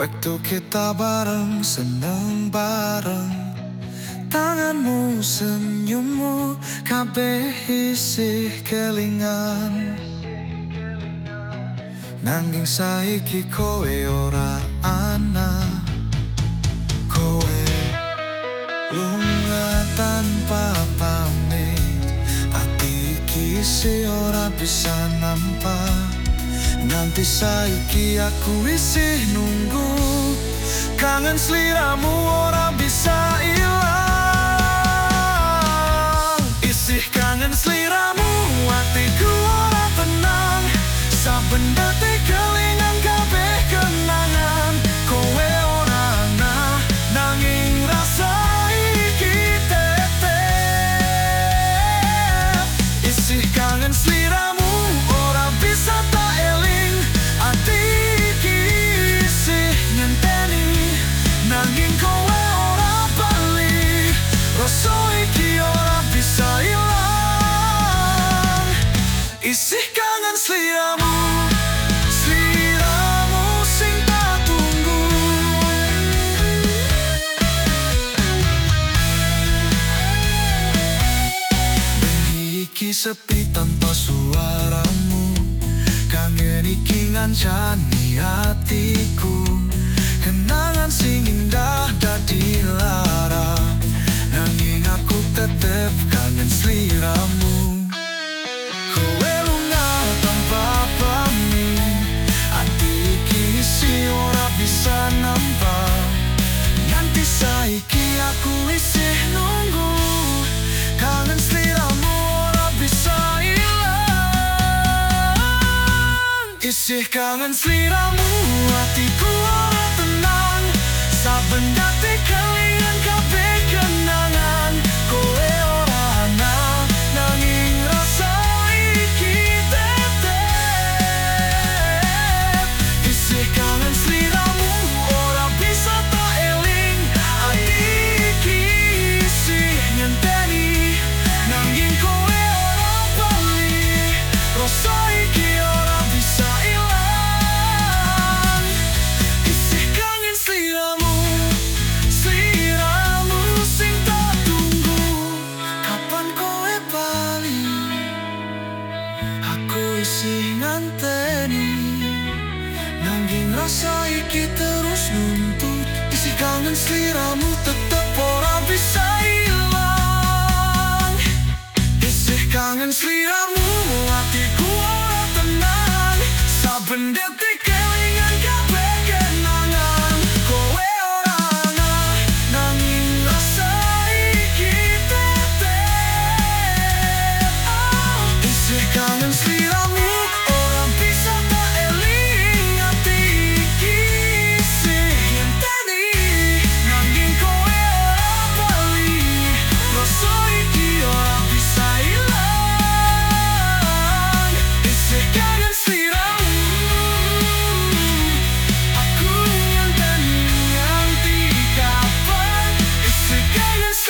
Waktu kita bareng seneng bareng. Tanganmu senyummu kabeh isih kelingan. Nanging saiki kowe ora ana. Kowe lunga tanpa pamit. Ati kisi ora bisa nampak Nanti saiki aku isih nunggu. Kangen seliramu ora bisa ilang. Isih kangen seliramu hatiku ora tenang. Saben detik Sepi tanpa suaramu. Kangen iki ngancani hatiku. Kenangan sing indah dadi lara. Nanging aku tetep kangen seliramu. Tanpa pamit. Ati iki isi ora bisa nampak. Nanti saiki aku isih Isih kangen seliramu hatiku ora tenang. Detik kelingan isih nganteni Nanging rasa iki terus nuntut. Isi kangen seliramu tetep ora bisa hilang. Isih kangen seliramu hatiku ora tenang. Saben detik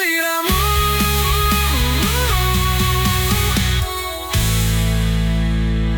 Tírame.